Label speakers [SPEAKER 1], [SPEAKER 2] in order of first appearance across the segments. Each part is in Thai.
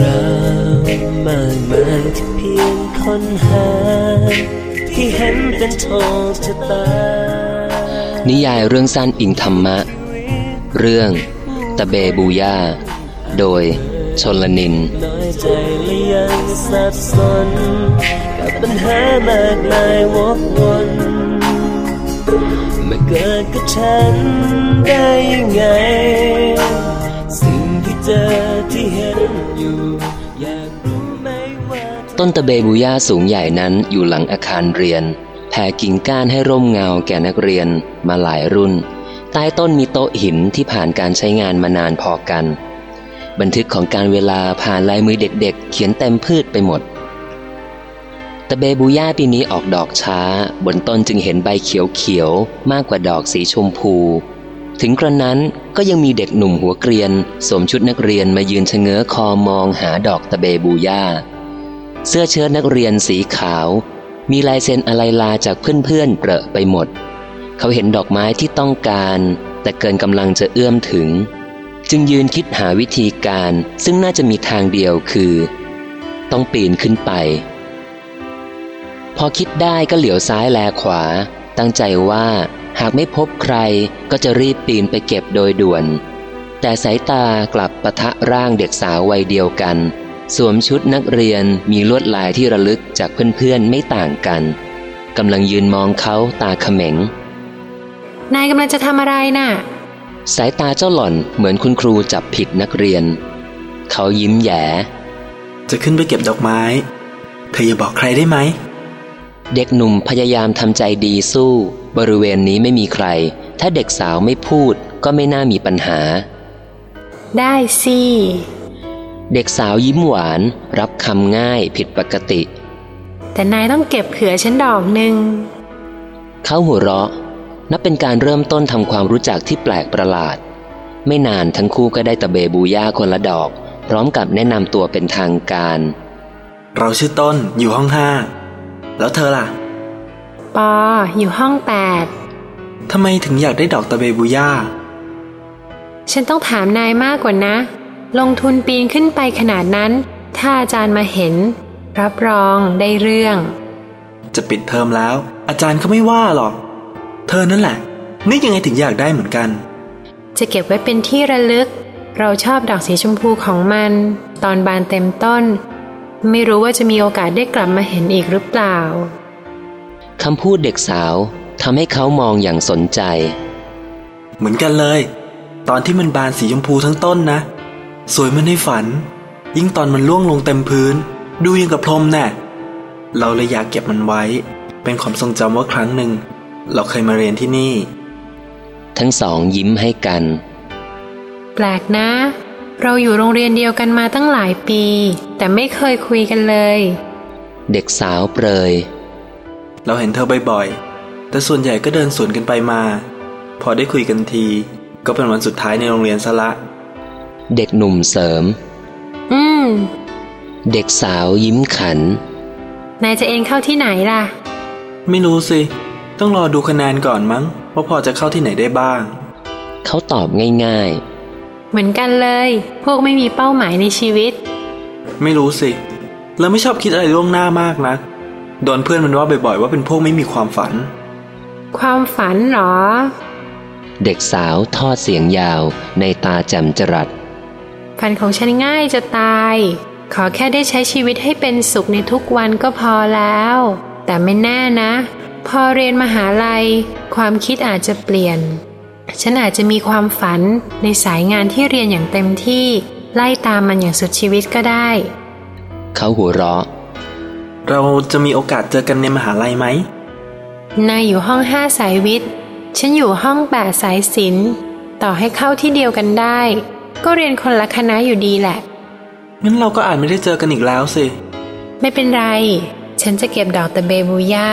[SPEAKER 1] ราวมากมายที่เพียงค้นหา ที่เห็นเป็นโทษชะตา
[SPEAKER 2] นิยายเรื่องสั้นอิงธรรมะ เรื่องตะเบบูย่า โดยชนลนิน
[SPEAKER 1] น้อยใจและยังสับสนกับปัญหามากมายวกวนมาเกิดกับฉันได้ยังไง สิ่งที่เจอที่ เห็นอยู่อยากรู้ไหมว่า
[SPEAKER 2] ต้นตะเบบูย่าสูงใหญ่นั้นอยู่หลังอาคารเรียน แผ่กิ่งก้านให้ร่มเงาแก่นักเรียนมาหลายรุ่น ใต้ต้นมีโต๊ะหินที่ผ่านการใช้งานมานานพอกัน บันทึกของการเวลาผ่านลายมือเด็กๆ เขียนเต็มพืชไปหมดตะเบบูย่าปีนี้ออกดอกช้า บนต้นจึงเห็นใบเขียวๆ มากกว่าดอกสีชมพู ถึงกระนั้นก็ยังมีเด็กหนุ่มหัวเกรียน สวมชุดนักเรียนมายืนชะเง้อคอมองหาดอกตะเบบูย่า เสื้อเชิ้ตนักเรียนสีขาว มีลายเซ็นอะไรลาจากเพื่อนๆเปรอะไปหมด เขาเห็นดอกไม้ที่ต้องการ แต่เกินกำลังจะเอื้อมถึง จึงยืนคิดหาวิธีการ ซึ่งน่าจะมีทางเดียวคือ ต้องปีนขึ้นไป พอคิดได้ก็เหลียวซ้ายแลขวา ตั้งใจว่า หากไม่พบใครก็จะรีบปีนไปเก็บโดยด่วน แต่สายตากลับปะทะร่างเด็กสาววัยเดียวกัน สวมชุดนักเรียนมีลวดลายที่ระลึกจากเพื่อนๆไม่ต่างกันกำลังยืนมองเขาตาเขม็ง
[SPEAKER 3] นายกำลังจะทำอะไรน่ะ
[SPEAKER 2] สายตาเจ้าหล่อนเหมือนคุณครูจับผิดนักเรียน เขายิ้มแหย่
[SPEAKER 4] จะขึ้นไปเก็บดอกไม้ เธออย่าบอกใครได้ไหม
[SPEAKER 2] เด็กหนุ่มพยายามทำใจดีสู้ บริเวณนี้ไม่มีใคร ถ้าเด็กสาวไม่พูดก็ไม่น่ามีปัญหา
[SPEAKER 3] ได้สิ
[SPEAKER 2] เด็กสาวยิ้มหวาน รับคำง่ายผิดปกติ
[SPEAKER 3] แต่นายต้องเก็บเผื่อฉันดอกหนึ่ง
[SPEAKER 2] เขาหัวเราะ นับเป็นการเริ่มต้นทำความรู้จักที่แปลกประหลาด ไม่นานทั้งคู่ก็ได้ตะเบบูย่าคนละดอก พร้อมกับแนะนำตัวเป็นทางการ
[SPEAKER 4] เราชื่อต้นอยู่ห้องห้า แล้วเธอล่ะ
[SPEAKER 3] ปออยู่ห้องแปด
[SPEAKER 4] ทำไมถึงอยากได้ดอกตะเบบูย่า
[SPEAKER 3] ฉันต้องถามนายมากกว่านะ ลงทุนปีนขึ้นไปขนาดนั้น ถ้าอาจารย์มาเห็น รับรองได้เรื่อง
[SPEAKER 4] จะปิดเทอมแล้ว อาจารย์เขาไม่ว่าหรอก เธอนั่นแหละ นึกยังไงถึงอยากได้เหมือนกัน
[SPEAKER 3] จะเก็บไว้เป็นที่ระลึก เราชอบดอกสีชมพูของมัน ตอนบานเต็มต้น ไม่รู้ว่าจะมีโอกาสได้กลับมาเห็นอีกหรือเปล่า
[SPEAKER 2] คำพูดเด็กสาวทำให้เขามองอย่างสนใจ
[SPEAKER 4] เหมือนกันเลย ตอนที่มันบานสีชมพูทั้งต้นนะ สวยเหมันในฝัน ยิ่งตอนมันล่วงลงเต็มพื้น ดูยังกับพรมแน่เราเลยอยากเก็บมันไว้ เป็นความทรงจำว่าครั้งหนึ่ง เราเคยมาเรียนที่นี่
[SPEAKER 2] ทั้งสองยิ้มให้กัน
[SPEAKER 3] แปลกนะ เราอยู่โรงเรียนเดียวกันมาตั้งหลายปี แต่ไม่เคยคุยกันเลย
[SPEAKER 2] เด็กสาวเปรย
[SPEAKER 4] เราเห็นเธอบ่อยๆ แต่ส่วนใหญ่ก็เดินสวนกันไปมา พอได้คุยกันที ก็เป็นวันสุดท้ายในโรงเรียนซะละ
[SPEAKER 2] เด็กหนุ่มเสริม
[SPEAKER 3] อืม
[SPEAKER 2] เด็กสาวยิ้มขัน
[SPEAKER 3] นายจะเองเข้าที่ไหนล่ะ
[SPEAKER 4] ไม่รู้สิ ต้องรอดูคะแนนก่อนมั้ง ว่าพอจะเข้าที่ไหนได้บ้าง
[SPEAKER 2] เขาตอบง่าย
[SPEAKER 3] เหมือนกันเลย พวกไม่มีเป้าหมายในชีวิต
[SPEAKER 4] ไม่รู้สิ เราไม่ชอบคิดอะไรล่วงหน้ามากนะ โดนเพื่อนมันว่าบ่อยๆว่าเป็นพวกไม่มีความฝัน
[SPEAKER 3] ความฝันเหรอ
[SPEAKER 2] ๆเด็กสาวทอดเสียงยาวในตาแจ่มจรัส
[SPEAKER 3] ฝันของฉันง่ายจะตาย ขอแค่ได้ใช้ชีวิตให้เป็นสุขในทุกวันก็พอแล้ว แต่ไม่แน่นะ พอเรียนมหาลัย ความคิดอาจจะเปลี่ยน ฉันอาจจะมีความฝันในสายงานที่เรียนอย่างเต็มที่ ไล่ตามมันอย่างสุดชีวิตก็ได้
[SPEAKER 2] เขาหัวเราะ
[SPEAKER 4] เราจะมีโอกาสเจอกันในมหาลัยไหม
[SPEAKER 3] นายอยู่ห้องห้าสายวิทย์ ฉันอยู่ห้องแปดสายศิลป์ ต่อให้เข้าที่เดียวกันได้ ก็เรียนคนละคณะอยู่ดีแหละ
[SPEAKER 4] งั้นเราก็อาจไม่ได้เจอกันอีกแล้วสิ
[SPEAKER 3] ไม่เป็นไร ฉันจะเก็บดอกตะเบบูย่า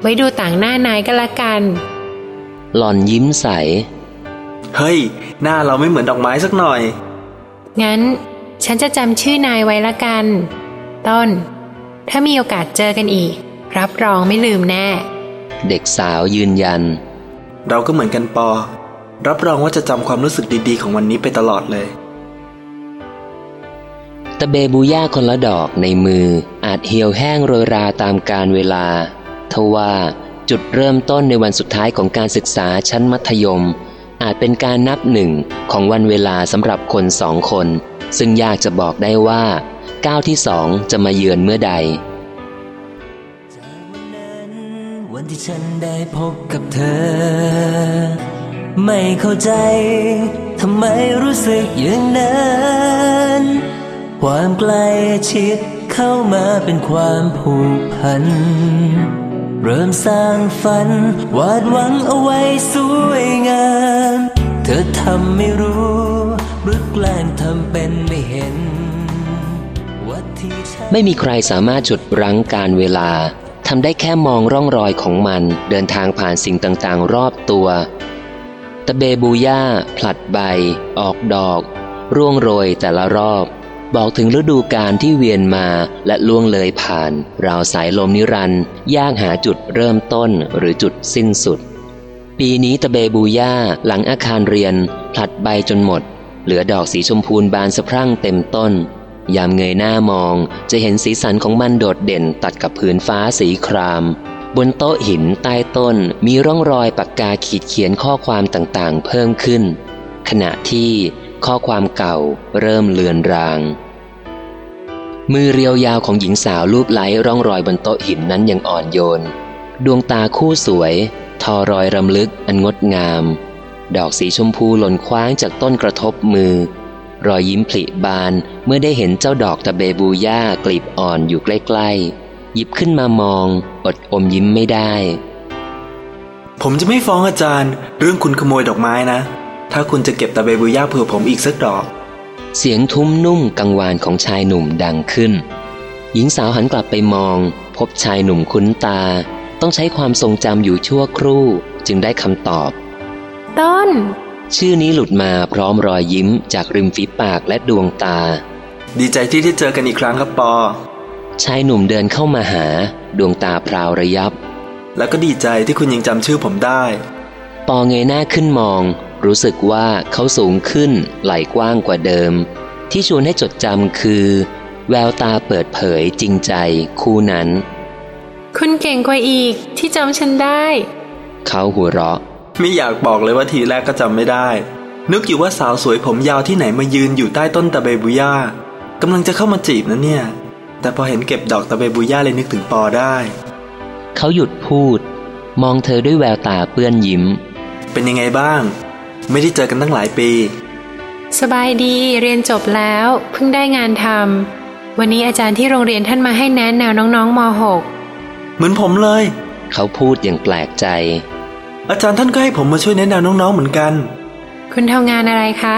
[SPEAKER 3] ไว้ดูต่างหน้านายก็แล้วกัน
[SPEAKER 2] หล่อนยิ้มใส
[SPEAKER 4] เฮ้ย หน้าเราไม่เหมือนดอกไม้สักหน่อย
[SPEAKER 3] งั้น ฉันจะจำชื่อนายไว้ละกัน ต้น ถ้ามีโอกาสเจอกันอีก รับรองไม่ลืมแน่
[SPEAKER 2] เด็กสาวยืนยัน
[SPEAKER 4] เราก็เหมือนกันปอ รับรองว่าจะจำความรู้สึกดีๆ ของวันนี้ไปตลอดเลย
[SPEAKER 2] ตะเบบูย่าคนละดอกในมืออาจเหี่ยวแห้งโรยราตามกาลเวลา ทว่าจุดเริ่มต้นในวันสุดท้ายของการศึกษาชั้นมัธยม อาจเป็นการนับหนึ่งของวันเวลาสำหรับคนสองคน ซึ่งยากจะบอกได้ว่า ก้าวที่สองจะมาเยือนเมื่อใด
[SPEAKER 1] วันที่ฉันได้พบกับเธอ ไม่เข้าใจทำไมรู้สึกอย่างนั้นความใกล้ชิดเข้ามาเป็นความผูกพัน เริ่มสร้างฝัน วาดหวังเอาไว้สวยงาม เธอทำไม่รู้หรือแกล้งทำเป็นไม่เห็นว่าที่ฉัน
[SPEAKER 2] ไม่มีใครสามารถจุดรั้งการเวลาทำได้แค่มองร่องรอยของมันเดินทางผ่านสิ่งต่างๆ รอบตัว ตะเบบูย่าผลัดใบ ออกดอก ร่วงโรยแต่ละรอบ บอกถึงฤดูกาลที่เวียนมาและล่วงเลยผ่าน ราวสายลมนิรันด์ยากหาจุดเริ่มต้นหรือจุดสิ้นสุด ปีนี้ตะเบบูย่าหลังอาคารเรียนผลัดใบจนหมด เหลือดอกสีชมพูบานสะพรั่งเต็มต้น ยามเงยหน้ามองจะเห็นสีสันของมันโดดเด่นตัดกับผืนฟ้าสีคราม บนโต๊ะหินใต้ต้นมีร่องรอยปากกาขีดเขียนข้อความต่างๆ เพิ่มขึ้น ขณะที่ข้อความเก่าเริ่มเลือนราง มือเรียวยาวของหญิงสาวรูปไล้ร่องรอยบนโต๊ะหินนั้นยังอ่อนโยน ดวงตาคู่สวย ทอรอยรำลึกอันงดงาม ดอกสีชมพูหล่นคว้างจากต้นกระทบมือ รอยยิ้มผลิบานเมื่อได้เห็นเจ้าดอกตะเบบูย่ากลีบอ่อนอยู่ใกล้ๆ หยิบขึ้นมามอง อดอมยิ้มไม่ได้
[SPEAKER 4] ผมจะไม่ฟ้องอาจารย์ เรื่องคุณขโมยดอกไม้นะ ถ้าคุณจะเก็บตะเบบุย่าเผื่อผมอีกสักดอก
[SPEAKER 2] เสียงทุ้มนุ่มกังวานของชายหนุ่มดังขึ้น หญิงสาวหันกลับไปมอง พบชายหนุ่มคุ้นตา ต้องใช้ความทรงจำอยู่ชั่วครู่ จึงได้คำตอบ
[SPEAKER 3] ต้น
[SPEAKER 2] ชื่อนี้หลุดมาพร้อมรอยยิ้มจากริมฝีปากและดวงตา
[SPEAKER 4] ดีใจที่ได้เจอกันอีกครั้งครับปอ
[SPEAKER 2] ชายหนุ่มเดินเข้ามาหา ดวงตาพราวระยับ
[SPEAKER 4] แล้วก็ดีใจที่คุณยังจำชื่อผมได้
[SPEAKER 2] ปอเงยหน้าขึ้นมอง รู้สึกว่าเขาสูงขึ้น ไหลกว้างกว่าเดิม ที่ชวนให้จดจำคือ แววตาเปิดเผยจริงใจคู่นั้น
[SPEAKER 3] คุณเก่งกว่าอีกที่จำฉันได้
[SPEAKER 2] เขาหัวเราะ
[SPEAKER 4] ไม่อยากบอกเลยว่าทีแรกก็จำไม่ได้ นึกอยู่ว่าสาวสวยผมยาวที่ไหนมายืนอยู่ใต้ต้นตะเบบุย่ากำลังจะเข้ามาจีบนะเนี่ย แต่พอเห็นเก็บดอกตะเบบุย่าเลยนึกถึงปอได้
[SPEAKER 2] เขาหยุดพูด มองเธอด้วยแววตาเปื้อนยิ้ม
[SPEAKER 4] เป็นยังไงบ้าง ไม่ได้เจอกันตั้งหลายปี
[SPEAKER 3] สบายดีเรียนจบแล้วเพิ่งได้งานทำวันนี้อาจารย์ที่โรงเรียนท่านมาให้แนะแนวน้องๆม
[SPEAKER 4] เหมือนผมเลย
[SPEAKER 2] เขาพูดอย่างแปลกใจ
[SPEAKER 4] อาจารย์ท่านก็ให้ผมมาช่วยแนะแนวน้องๆเหมือนกัน
[SPEAKER 3] .6 คุณทำงานอะไรคะ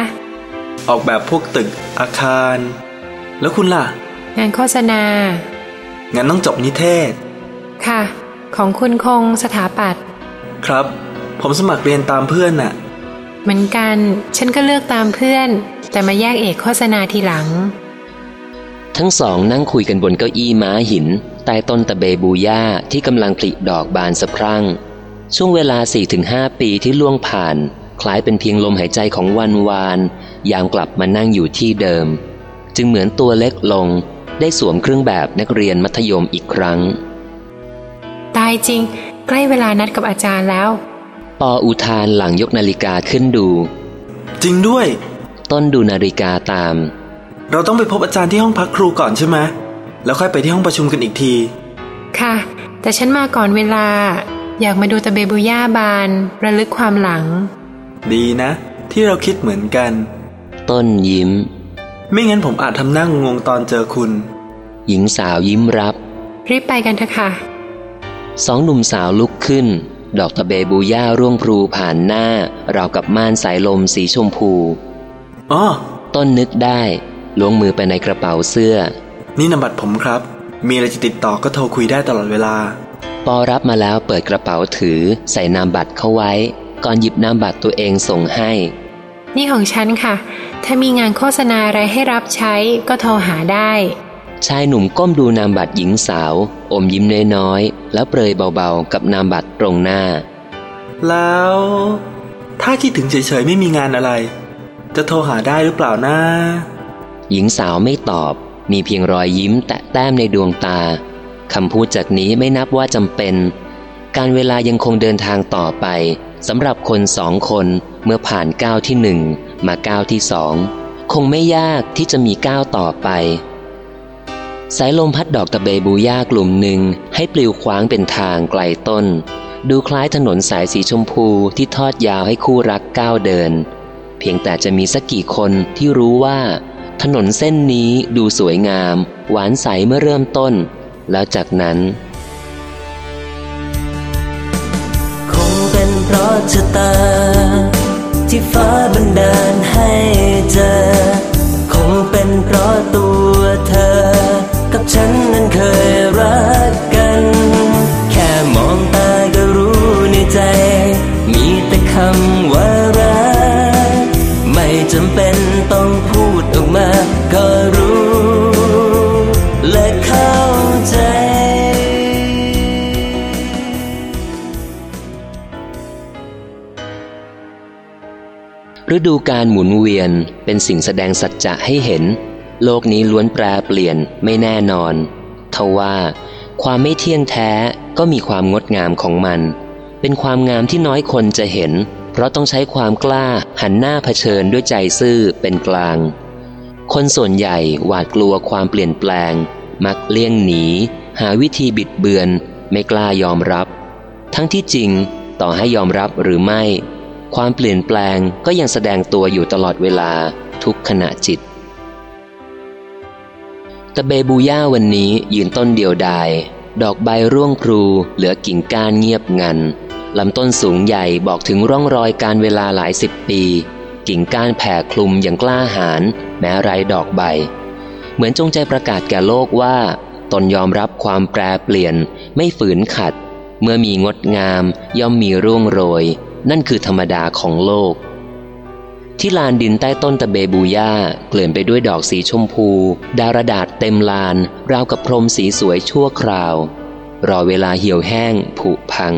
[SPEAKER 4] ออกแบบพวกตึกอาคาร แล้วคุณล่ะ
[SPEAKER 3] งานโฆษณา
[SPEAKER 4] งั้นต้องจบนิเทศ
[SPEAKER 3] ค่ะ ของคุณคงสถาปัตย์
[SPEAKER 4] ครับ ผมสมัครเรียนตามเพื่อนน่ะ
[SPEAKER 3] เหมือนกัน ฉันก็เลือกตามเพื่อน แต่มาแยกเอกโฆษณาทีหลัง
[SPEAKER 2] ทั้งสองนั่งคุยกันบนเก้าอี้ม้าหินใต้ต้นตะเบบูย่าที่กำลังผลิดอกบานสะพรั่ง ช่วงเวลา 4-5 ปีที่ล่วงผ่าน คล้ายเป็นเพียงลมหายใจของวันวาน ยามกลับมานั่งอยู่ที่เดิม จึงเหมือนตัวเล็กลง ได้สวมเครื่องแบบนักเรียนมัธยมอีกครั้ง
[SPEAKER 3] ตายจริง ใกล้เวลานัดกับอาจารย์แล้ว
[SPEAKER 2] ปออุทานหลังยกนาฬิกาขึ้นดู
[SPEAKER 4] จริงด้วย
[SPEAKER 2] ต้นดูนาฬิกาตาม
[SPEAKER 4] เราต้องไปพบอาจารย์ที่ห้องพักครูก่อนใช่ไหมแล้วค่อยไปที่ห้องประชุมกันอีกที
[SPEAKER 3] ค่ะ แต่ฉันมาก่อนเวลา อยากมาดูตะเบบุย่าบาน ระลึกความหลัง
[SPEAKER 4] ดีนะ ที่เราคิดเหมือนกัน
[SPEAKER 2] ต้นยิ้ม
[SPEAKER 4] ไม่งั้นผมอาจทำหน้างงๆตอนเจอคุณ
[SPEAKER 2] หญิงสาวยิ้มรับ
[SPEAKER 3] รีบไปกันเถอะค่ะ
[SPEAKER 2] สองหนุ่มสาวลุกขึ้น ดอกตะเบบูย่าร่วงพลูผ่านหน้า ราวกับม่านสายลมสีชมพู
[SPEAKER 4] อ๋อ
[SPEAKER 2] ต้นนึกได้ล้วงมือไปในกระเป๋าเสื้อ
[SPEAKER 4] นี่นามบัตรผมครับ มีอะไรจะติดต่อก็โทรคุยได้ตลอดเวลา
[SPEAKER 2] ปอรับมาแล้วเปิดกระเป๋าถือใส่นามบัตรเข้าไว้ ก่อนหยิบนามบัตรตัวเองส่งให้
[SPEAKER 3] นี่ของฉันค่ะ ถ้ามีงานโฆษณาอะไรให้รับใช้ก็โทรหาได้
[SPEAKER 2] ชายหนุ่มก้มดูนามบัตรหญิงสาว อมยิ้มน้อยๆแล้วเปรยเบาๆกับนามบัตรตรงหน้า
[SPEAKER 4] แล้ว ถ้าคิดถึงเฉยๆไม่มีงานอะไร จะโทรหาได้หรือเปล่านะ
[SPEAKER 2] หญิงสาวไม่ตอบ มีเพียงรอยยิ้มแตะแต้มในดวงตา คำพูดจากนี้ไม่นับว่าจำเป็น การเวลายังคงเดินทางต่อไปสำหรับคนสองคนเมื่อผ่านก้าวที่หนึ่งมาก้าวที่สองคงไม่ยากที่จะมีก้าวต่อไป สายลมพัดดอกตะเบบูย่ากลุ่มหนึ่งให้ปลิวคว้างเป็นทางไกลต้น ดูคล้ายถนนสายสีชมพูที่ทอดยาวให้คู่รักก้าวเดิน เพียงแต่จะมีสักกี่คนที่รู้ว่า ถนนเส้นนี้ดูสวยงาม หวานใสเมื่อเริ่มต้น แล้วจากนั้น
[SPEAKER 1] คงเป็นเพราะชะตา ที่ฟ้าบันดาลให้เจอ คงเป็นเพราะตัวเธอ กับฉันนั้นเคยรักกัน แค่มองตาก็รู้ในใจ มีแต่คำ
[SPEAKER 2] ฤดูการหมุนเวียนเป็นสิ่งแสดงสัจจะให้เห็น โลกนี้ล้วนแปรเปลี่ยนไม่แน่นอน ทว่า ความไม่เที่ยงแท้ก็มีความงดงามของมัน เป็นความงามที่น้อยคนจะเห็น เพราะต้องใช้ความกล้าหันหน้าเผชิญด้วยใจซื่อเป็นกลาง คนส่วนใหญ่หวาดกลัวความเปลี่ยนแปลง มักเลี่ยงหนี หาวิธีบิดเบือน ไม่กล้ายอมรับ ทั้งที่จริงต่อให้ยอมรับหรือไม่ ความเปลี่ยนแปลงก็ยังแสดงตัวอยู่ตลอดเวลาทุกขณะจิต ตะเบบูย่าวันนี้ยืนต้นเดียวดาย ดอกใบร่วงพลูเหลือกิ่งก้านเงียบงันลำต้นสูงใหญ่บอกถึงร่องรอยการเวลาหลายสิบปี กิ่งก้านแผ่คลุมอย่างกล้าหาญแม้ไรดอกใบ เหมือนจงใจประกาศแก่โลกว่า ตนยอมรับความแปรเปลี่ยนไม่ฝืนขัด เมื่อมีงดงามย่อมมีร่วงโรย นั่นคือธรรมดาของโลก ที่ลานดินใต้ต้นตะเบบูย่าเกลื่อนไปด้วยดอกสีชมพู ดารดาษเต็มลาน ราวกับพรมสีสวยชั่วคราว รอเวลาเหี่ยวแห้งผุพัง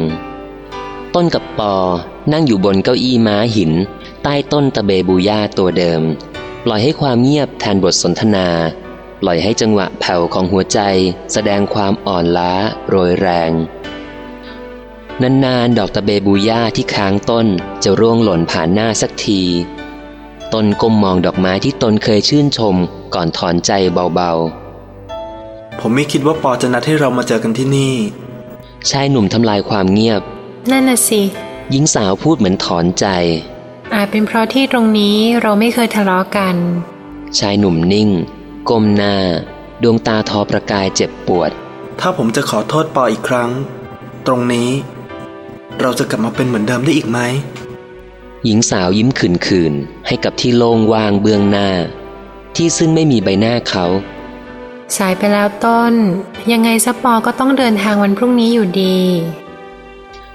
[SPEAKER 2] ต้นกับปอนั่งอยู่บนเก้าอี้ม้าหิน ใต้ต้นตะเบบูย่าตัวเดิม ปล่อยให้ความเงียบแทนบทสนทนา ปล่อยให้จังหวะแผ่วของหัวใจ แสดงความอ่อนล้า โรยแรง นานๆ ดอกตะเบบูย่าที่ค้างต้นจะร่วงหล่นผ่านหน้าสักที ตนก้มมองดอกไม้ที่ตนเคยชื่นชม ก่อนถอนใจเบา
[SPEAKER 4] ผมไม่คิดว่าปอจะนัดให้เรามาเจอกันที่นี่
[SPEAKER 2] ๆชายหนุ่มทำลายความเงียบ
[SPEAKER 3] นั่นน่ะสิ
[SPEAKER 2] หญิงสาวพูดเหมือนถอนใจ
[SPEAKER 3] อาจเป็นเพราะที่ตรงนี้เราไม่เคยทะเลาะกัน
[SPEAKER 2] ชายหนุ่มนิ่ง ก้มหน้า ดวงตาทอประกายเจ็บปวด
[SPEAKER 4] ถ้าผมจะขอโทษปออีกครั้ง ตรงนี้ เราจะกลับมาเป็นเหมือนเดิมได้อีกไหม
[SPEAKER 2] หญิงสาวยิ้มขื่นๆให้กับที่โล่งว่างเบื้องหน้า ที่ซึ่งไม่มีใบหน้าเขา
[SPEAKER 3] สายไปแล้วต้น ยังไงซะปอก็ต้องเดินทางวันพรุ่งนี้อยู่ดี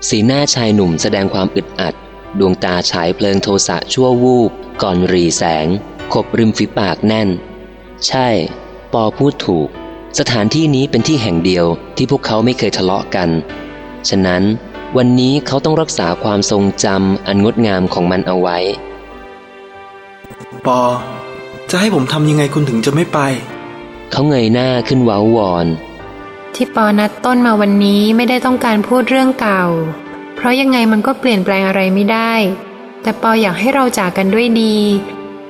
[SPEAKER 2] สีหน้าชายหนุ่มแสดงความอึดอัด ดวงตาฉายเพลิงโทสะชั่ววูบ ก่อนรีแสง ขบริมฝีปากแน่น ใช่ ปอพูดถูก สถานที่นี้เป็นที่แห่งเดียวที่พวกเขาไม่เคยทะเลาะกัน ฉะนั้น วันนี้เขาต้องรักษาความทรงจำอันงดงามของมันเอาไว้
[SPEAKER 4] ปอ จะให้ผมทำยังไงคุณถึงจะไม่ไป
[SPEAKER 2] เขาเงยหน้าขึ้นเว้าวอน
[SPEAKER 3] ที่ปอนัดต้นมาวันนี้ไม่ได้ต้องการพูดเรื่องเก่า เพราะยังไงมันก็เปลี่ยนแปลงอะไรไม่ได้ แต่ปออยากให้เราจากกันด้วยดี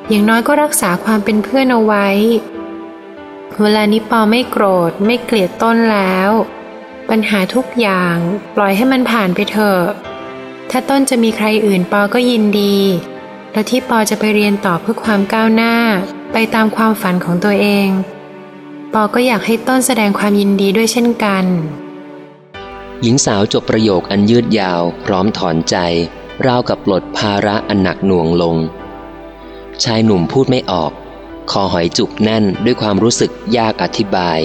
[SPEAKER 3] อย่างน้อยก็รักษาความเป็นเพื่อนเอาไว้ เวลานี้ปอไม่โกรธไม่เกลียดต้นแล้ว ปัญหาทุกอย่าง ปล่อยให้มันผ่านไปเถอะ ถ้าต้นจะมีใครอื่นปอก็ยินดี แล้วที่ปอจะไปเรียนต่อเพื่อความก้าวหน้า ไปตามความฝันของตัวเอง ปอก็อยากให้ต้นแสดงความยินดีด้วยเช่นกัน
[SPEAKER 2] หญิงสาวจบประโยคอันยืดยาว พร้อมถอนใจ ราวกับปลดภาระอันหนักหน่วงลง ชายหนุ่มพูดไม่ออก คอหอยจุกแน่นด้วยความรู้สึกยากอธิบาย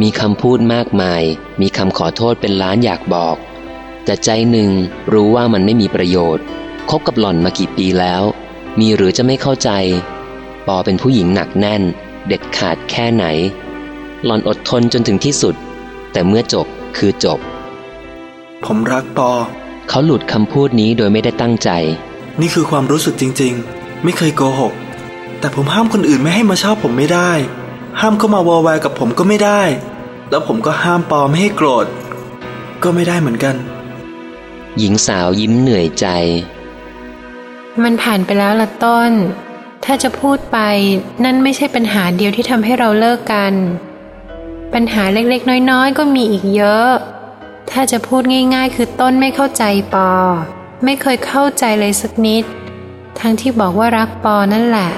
[SPEAKER 2] มีคำพูดมากมาย มีคำขอโทษเป็นล้านอยากบอก แต่ใจหนึ่งรู้ว่ามันไม่มีประโยชน์ คบกับหล่อนมากี่ปีแล้ว มีหรือจะไม่เข้าใจ ปอเป็นผู้หญิงหนักแน่น เด็ดขาดแค่ไหน หล่อนอดทนจนถึงที่สุด แต่เมื่อจบคือจบ
[SPEAKER 4] ผมรักปอ
[SPEAKER 2] เขาหลุดคำพูดนี้โดยไม่ได้ตั้งใจ
[SPEAKER 4] นี่คือความรู้สึกจริง ๆ ไม่เคยโกหก แต่ผมห้ามคนอื่นไม่ให้มาชอบผมไม่ได้ ห้ามเข้ามาวอลแวร์กับผมก็ไม่ได้ แล้วผมก็ห้ามปอไม่ให้โกรธ ก็ไม่ได้เหมือนกัน
[SPEAKER 2] หญิงสาวยิ้มเหนื่อยใจ
[SPEAKER 3] มันผ่านไปแล้วละต้น ถ้าจะพูดไปนั่นไม่ใช่ปัญหาเดียวที่ทำให้เราเลิกกัน ปัญหาเล็กๆ น้อยๆ ก็มีอีกเยอะ ถ้าจะพูดง่าย ๆ คือต้นไม่เข้าใจปอ ไม่เคยเข้าใจเลยสักนิด ทั้งที่บอกว่ารักปอนั่นแหละ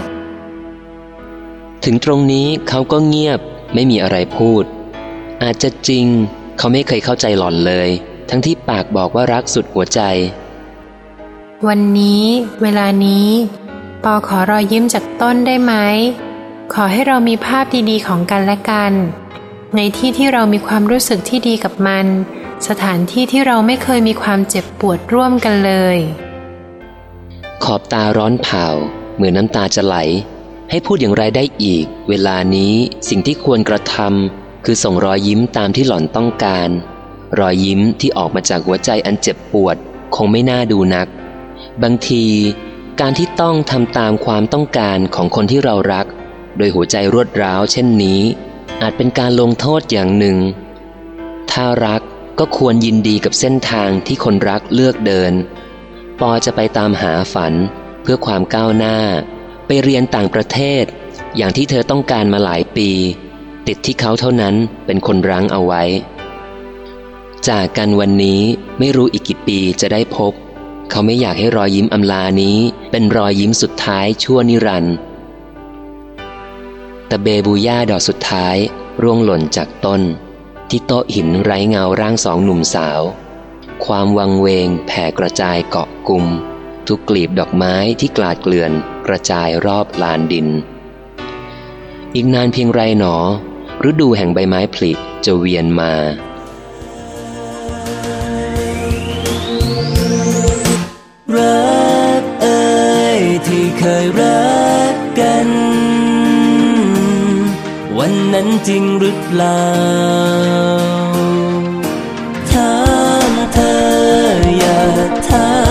[SPEAKER 2] ถึงตรงนี้เขาก็เงียบไม่มีอะไรพูด อาจจะจริงเขาไม่เคยเข้าใจหล่อนเลย ทั้งที่ปากบอกว่ารักสุดหัวใจ
[SPEAKER 3] วันนี้ เวลานี้ ปอขอรอยยิ้มจากต้นได้ไหม ขอให้เรามีภาพดีๆของกันและกัน ในที่ที่เรามีความรู้สึกที่ดีกับมัน สถานที่ที่เราไม่เคยมีความเจ็บปวดร่วมกันเลย
[SPEAKER 2] ขอบตาร้อนเผาเหมือนน้ำตาจะไหล ให้พูดอย่างไรได้อีก เวลานี้สิ่งที่ควรกระทำคือส่งรอยยิ้มตามที่หล่อนต้องการ รอยยิ้มที่ออกมาจากหัวใจอันเจ็บปวด คงไม่น่าดูนัก บางทีการที่ต้องทำตามความต้องการของคนที่เรารัก โดยหัวใจรวดร้าวเช่นนี้ อาจเป็นการลงโทษอย่างหนึ่ง ถ้ารักก็ควรยินดีกับเส้นทางที่คนรักเลือกเดิน ปอจะไปตามหาฝันเพื่อความก้าวหน้า ไปเรียนต่างประเทศ อย่างที่เธอต้องการมาหลายปี ติดที่เขาเท่านั้นเป็นคนรั้งเอาไว้ จากกันวันนี้ไม่รู้อีกกี่ปีจะได้พบ เขาไม่อยากให้รอยยิ้มอำลานี้เป็นรอยยิ้มสุดท้ายชั่วนิรันดร์ตะเบบูย่าดอกสุดท้ายร่วงหล่นจากต้น ที่โต๊ะหินไร้เงาร่างสองหนุ่มสาว ความวังเวงแผ่กระจายเกาะกลุ่ม ทุกกลีบดอกไม้ที่กลาดเกลื่อนกระจายรอบลานดิน อีกนานเพียงไรหนอ ฤดูแห่งใบไม้ผลิจะเวียนมา
[SPEAKER 1] รักเอ่ยที่เคยรักกัน วันนั้นจริงหรือเปล่าถามเธออย่าถาม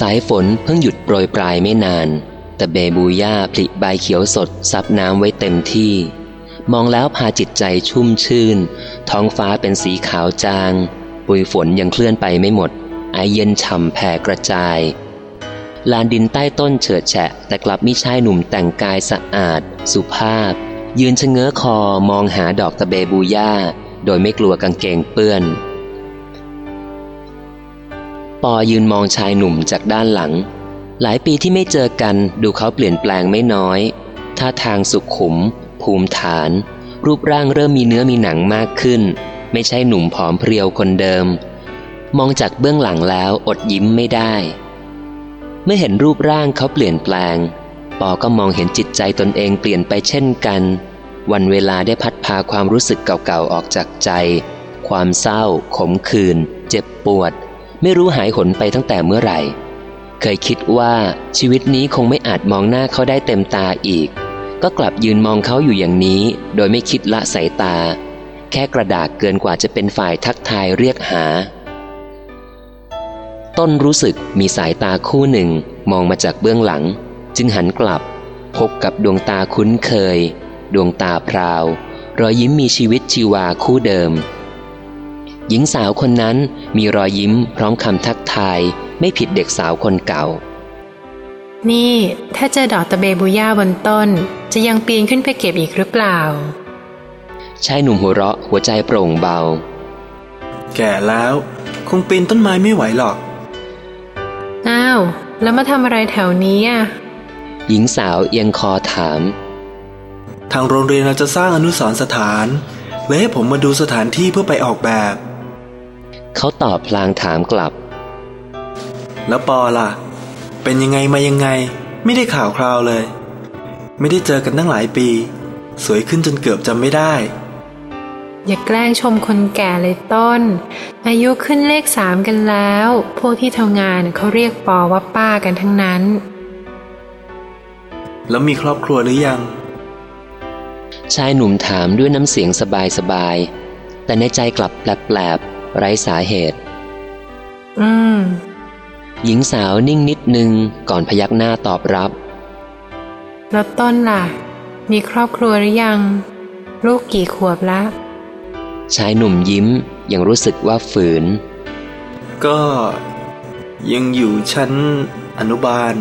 [SPEAKER 2] สายฝนเพิ่งหยุดโปรยปลายไม่นาน แต่เบบูย่าผลิใบเขียวสดซับน้ำไว้เต็มที่ มองแล้วพาจิตใจชุ่มชื่น ท้องฟ้าเป็นสีขาวจาง ปุยฝนยังเคลื่อนไปไม่หมด ไอเย็นฉ่ำแผ่กระจาย ลานดินใต้ต้นเฉิดแฉะ แต่กลับมิใช่หนุ่มแต่งกายสะอาด สุภาพ ยืนชะเง้อคอมองหาดอกตะเบบูย่า โดยไม่กลัวกางเกงเปื้อน ปอยืนมองชายหนุ่มจากด้านหลัง หลายปีที่ไม่เจอกันดูเขาเปลี่ยนแปลงไม่น้อยท่าทางสุขุม ภูมิฐาน รูปร่างเริ่มมีเนื้อมีหนังมากขึ้น ไม่ใช่หนุ่มผอมเพรียวคนเดิม มองจากเบื้องหลังแล้วอดยิ้มไม่ได้ เมื่อเห็นรูปร่างเขาเปลี่ยนแปลง ปอก็มองเห็นจิตใจตนเองเปลี่ยนไปเช่นกัน วันเวลาได้พัดพาความรู้สึกเก่าๆออกจากใจ ความเศร้า ขมขื่นเจ็บปวด ไม่รู้หายหนไปตั้งแต่เมื่อไหร่ เคยคิดว่าชีวิตนี้คงไม่อาจมองหน้าเขาได้เต็มตาอีก ก็กลับยืนมองเขาอยู่อย่างนี้ โดยไม่คิดละสายตา แค่กระดากเกินกว่าจะเป็นฝ่ายทักทายเรียกหา ต้นรู้สึกมีสายตาคู่หนึ่งมองมาจากเบื้องหลัง จึงหันกลับ พบกับดวงตาคุ้นเคย ดวงตาพราว รอยยิ้มมีชีวิตชีวาคู่เดิม หญิงสาวคนนั้นมีรอยยิ้มพร้อมคำทักทาย ไม่ผิดเด็กสาวคนเก่า
[SPEAKER 3] นี่ ถ้าเจอดอกตะเบบูย่าบนต้น จะยังปีนขึ้นไปเก็บอีกหรือเปล่า
[SPEAKER 2] ชายหนุ่มหัวเราะหัวใจโปร่งเบา
[SPEAKER 4] แก่แล้ว คงปีนต้นไม้ไม่ไหวหรอก
[SPEAKER 3] อ้าว แล้วมาทำอะไรแถวนี้อะ
[SPEAKER 2] หญิงสาวเอียงคอถาม
[SPEAKER 4] ทางโรงเรียนเราจะสร้างอนุสรณ์สถานเลยให้ผมมาดูสถานที่เพื่อไปออกแบบ
[SPEAKER 2] เขาตอบพลางถามกลับ
[SPEAKER 4] แล้วปอล่ะ เป็นยังไงมายังไง ไม่ได้ข่าวคราวเลย ไม่ได้เจอกันตั้งหลายปี สวยขึ้นจนเกือบจำไม่ได้
[SPEAKER 3] อย่าแกล้งชมคนแก่เลยต้น อายุขึ้นเลขสามกันแล้ว พวกที่ทำงานเขาเรียกปอว่าป้ากันทั้งนั้น
[SPEAKER 4] แล้วมีครอบครัวหรือยัง
[SPEAKER 2] ชายหนุ่มถามด้วยน้ำเสียงสบายๆแต่ในใจกลับแปลบ ไร้สาเหตุ
[SPEAKER 3] อืม
[SPEAKER 2] หญิงสาวนิ่งนิดนึงก่อนพยักหน้าตอบรับ
[SPEAKER 3] แล้วต้นล่ะ มีครอบครัวหรือยัง ลูกกี่ขวบแล้ว
[SPEAKER 2] ชายหนุ่มยิ้มยังรู้สึกว่าฝืน
[SPEAKER 4] ก็ยังอยู่ชั้นอนุบาล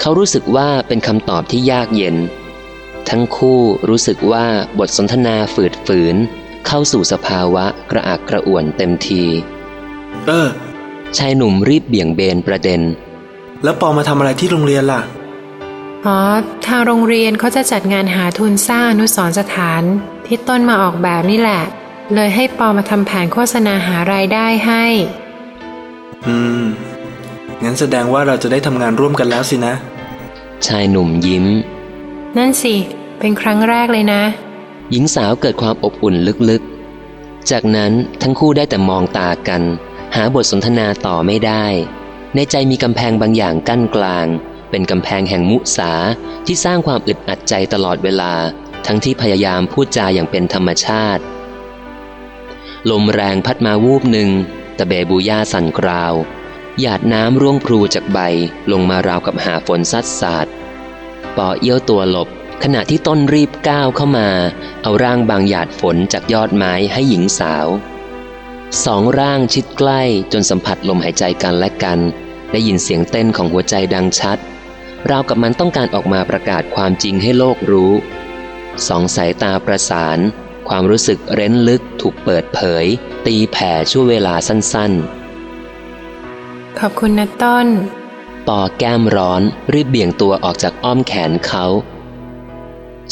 [SPEAKER 2] เขารู้สึกว่าเป็นคำตอบที่ยากเย็น ทั้งคู่รู้สึกว่าบทสนทนาฝืดฝืน เข้าสู่สภาวะกระอักกระอ่วนเต็มที
[SPEAKER 4] เออ
[SPEAKER 2] ชายหนุ่มรีบเบี่ยงเบนประเด็น
[SPEAKER 4] แล้วปอมาทำอะไรที่โรงเรียนล่ะ
[SPEAKER 3] อ๋อ ทางโรงเรียนเขาจะจัดงานหาทุนสร้างอนุสรณ์สถาน ที่ต้นมาออกแบบนี่แหละ เลยให้ปอมาทำแผนโฆษณาหารายได้ให้
[SPEAKER 4] อืม งั้นแสดงว่าเราจะได้ทำงานร่วมกันแล้วสินะ
[SPEAKER 2] ชายหนุ่มยิ้ม
[SPEAKER 3] นั่นสิ เป็นครั้งแรกเลยนะ
[SPEAKER 2] หญิงสาวเกิดความอบอุ่นลึกๆ จากนั้นทั้งคู่ได้แต่มองตากัน หาบทสนทนาต่อไม่ได้ ในใจมีกำแพงบางอย่างกั้นกลาง เป็นกำแพงแห่งมุสาที่สร้างความอึดอัดใจตลอดเวลา ทั้งที่พยายามพูดจาอย่างเป็นธรรมชาติ ลมแรงพัดมาวูบหนึ่งตะเบบูย่าสั่นกราว หยาดน้ำร่วงพลูจากใบลงมาราวกับหาฝนซัดสาดปอเอี้ยวตัวหลบ ขณะที่ต้นรีบก้าวเข้ามา เอาร่างบางหยาดฝนจากยอดไม้ให้หญิงสาว สองร่างชิดใกล้จนสัมผัสลมหายใจกันและกัน ได้ยินเสียงเต้นของหัวใจดังชัด ราวกับมันต้องการออกมาประกาศความจริงให้โลกรู้ สองสายตาประสาน ความรู้สึกเร้นลึกถูกเปิดเผย ตีแผ่ช่วงเวลาสั้นๆ
[SPEAKER 3] ขอบคุณนะต้น
[SPEAKER 2] ปอแก้มร้อนรีบเบี่ยงตัวออกจากอ้อมแขนเขา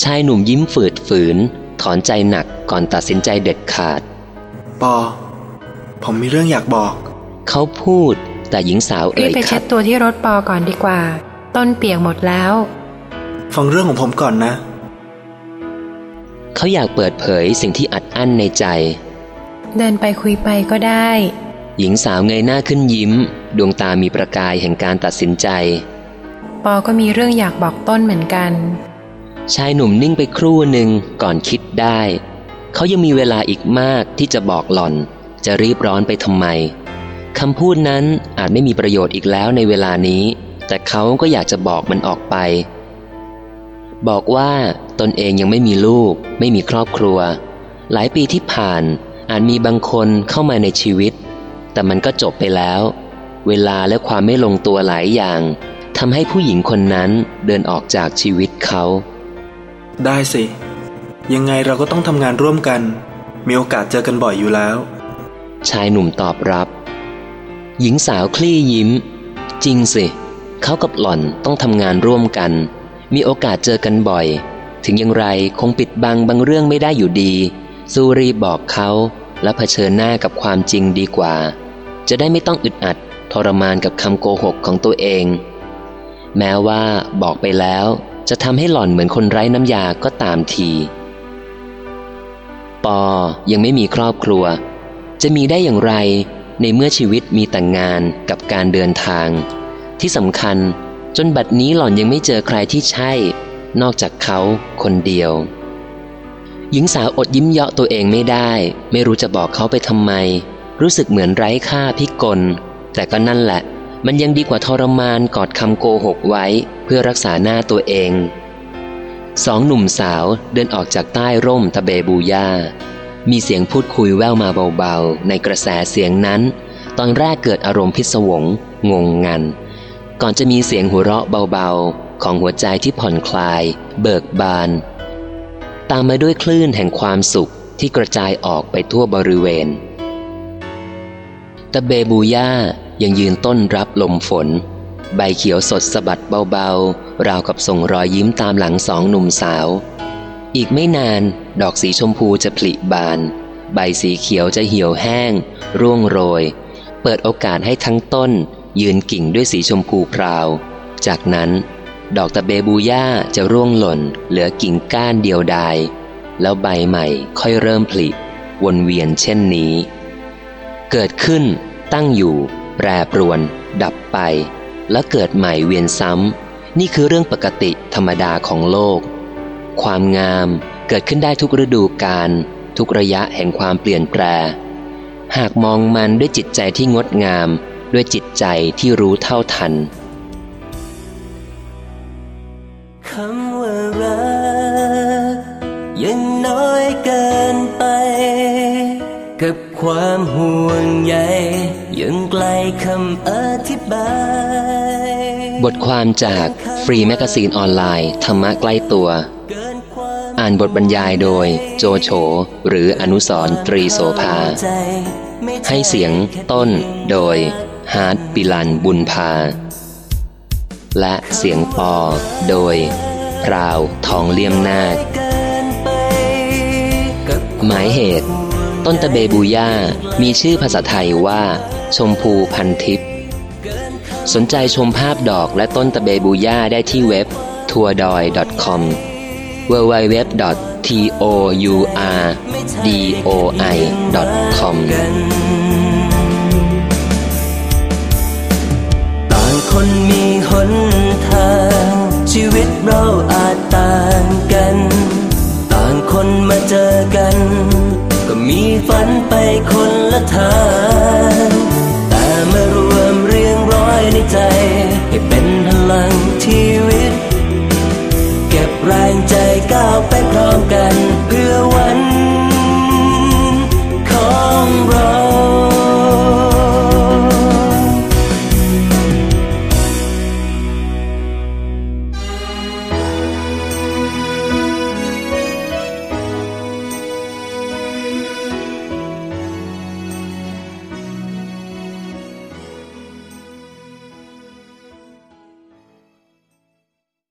[SPEAKER 2] ชายหนุ่มยิ้มฝืดฝืน ถอนใจหนักก่อนตัดสินใจเด็ดขาด
[SPEAKER 4] ปอ ผมมีเรื่องอยากบอก
[SPEAKER 2] เขาพูดแต่หญิงสาว
[SPEAKER 3] รี
[SPEAKER 2] เอ่
[SPEAKER 3] บ
[SPEAKER 2] ย
[SPEAKER 3] ไป
[SPEAKER 2] ขั
[SPEAKER 3] เช็
[SPEAKER 2] ด
[SPEAKER 3] ดตัวที่รถปอก่อนดีกว่า ต้นเปียกหมดแล้ว
[SPEAKER 4] ฟังเรื่องของผมก่อนนะ
[SPEAKER 2] เขาอยากเปิดเผยสิ่งที่อัดอั้นในใจ
[SPEAKER 3] เดินไปคุยไปก็ได้
[SPEAKER 2] หญิงสาวเงยหน้าขึ้นยิ้ม ดวงตามีประกายแห่งการตัดสินใจ
[SPEAKER 3] ปอก็มีเรื่องอยากบอกต้นเหมือนกัน
[SPEAKER 2] ชายหนุ่มนิ่งไปครู่หนึ่งก่อนคิดได้ เขายังมีเวลาอีกมากที่จะบอกหล่อน จะรีบร้อนไปทำไมคำพูดนั้นอาจไม่มีประโยชน์อีกแล้วในเวลานี้ แต่เขาก็อยากจะบอกมันออกไป บอกว่าตนเองยังไม่มีลูก ไม่มีครอบครัว หลายปีที่ผ่านอาจมีบางคนเข้ามาในชีวิต แต่มันก็จบไปแล้ว เวลาและความไม่ลงตัวหลายอย่างทำให้ผู้หญิงคนนั้นเดินออกจากชีวิตเขา
[SPEAKER 4] ได้สิ ยังไงเราก็ต้องทำงานร่วมกัน มีโอกาสเจอกันบ่อยอยู่แล้ว
[SPEAKER 2] ชายหนุ่มตอบรับ หญิงสาวคลี่ยิ้ม จริงสิ เขากับหล่อนต้องทำงานร่วมกัน มีโอกาสเจอกันบ่อย ถึงอย่างไรคงปิดบังบางเรื่องไม่ได้อยู่ดีสู้รีบบอกเขาและเผชิญหน้ากับความจริงดีกว่า จะได้ไม่ต้องอึดอัดทรมานกับคำโกหกของตัวเอง แม้ว่าบอกไปแล้ว จะทำให้หล่อนเหมือนคนไร้น้ำยาก็ตามที ปอยังไม่มีครอบครัว จะมีได้อย่างไรในเมื่อชีวิตมีแต่งงานกับการเดินทาง ที่สำคัญจนบัดนี้หล่อนยังไม่เจอใครที่ใช่ นอกจากเขาคนเดียว หญิงสาวอดยิ้มเยาะตัวเองไม่ได้ ไม่รู้จะบอกเขาไปทำไม รู้สึกเหมือนไร้ค่าพิกลแต่ก็นั่นแหละ มันยังดีกว่าทรมานกอดคำโกหกไว้เพื่อรักษาหน้าตัวเอง สองหนุ่มสาวเดินออกจากใต้ร่มตะเบบูย่า มีเสียงพูดคุยแว่วมาเบาๆ ในกระแสเสียงนั้น ตอนแรกเกิดอารมณ์พิศวง งงงัน ก่อนจะมีเสียงหัวเราะเบาๆ ของหัวใจที่ผ่อนคลาย เบิกบาน ตามมาด้วยคลื่นแห่งความสุขที่กระจายออกไปทั่วบริเวณตะเบบูย่า ยังยืนต้นรับลมฝน ใบเขียวสดสะบัดเบาๆ ราวกับส่งรอยยิ้มตามหลังสองหนุ่มสาว อีกไม่นานดอกสีชมพูจะผลิบาน ใบสีเขียวจะเหี่ยวแห้ง ร่วงโรย เปิดโอกาสให้ทั้งต้น ยืนกิ่งด้วยสีชมพูพราว จากนั้น ดอกตะเบบูย่าจะร่วงหล่น เหลือกิ่งก้านเดียวดายแล้วใบใหม่ค่อยเริ่มผลิวนเวียนเช่นนี้ เกิดขึ้นตั้งอยู่ รปรวน ดับไป และเกิดใหม่เวียนซ้ำ นี่คือเรื่องปกติธรรมดาของโลก ความงามเกิดขึ้นได้ทุกฤดูกาลทุกระยะแห่งความเปลี่ยนแปลหากมองมันด้วยจิตใจที่งดงาม ด้วยจิตใจที่รู้เท่าทัน
[SPEAKER 1] คำว่ารักยังน้อยเกินไป ความห่วงใยยังไกลคำอธิบาย
[SPEAKER 2] บทความจากฟรีแมกกาซีนออนไลน์ ธรรมะใกล้ตัว อ่านบทบรรยายโดยโจโฉ หรืออนุสรตรีโสภา
[SPEAKER 1] ให้
[SPEAKER 2] เสียงต้นโดยฮาร์ดปิลันบุญพา และเสียงปอโดยพราวทองเลี่ยมนาคหมายเหตุ ต้นตะเบบูย่ามีชื่อภาษาไทยว่า ชมพูพันทิพย์สนใจชมภาพดอกและต้นตะเบบูย่าได้ที่เว็บ t o u r d o y com www t o u r d o i com
[SPEAKER 1] ต่างคนมีหนทางชีวิตเรา คนละทาง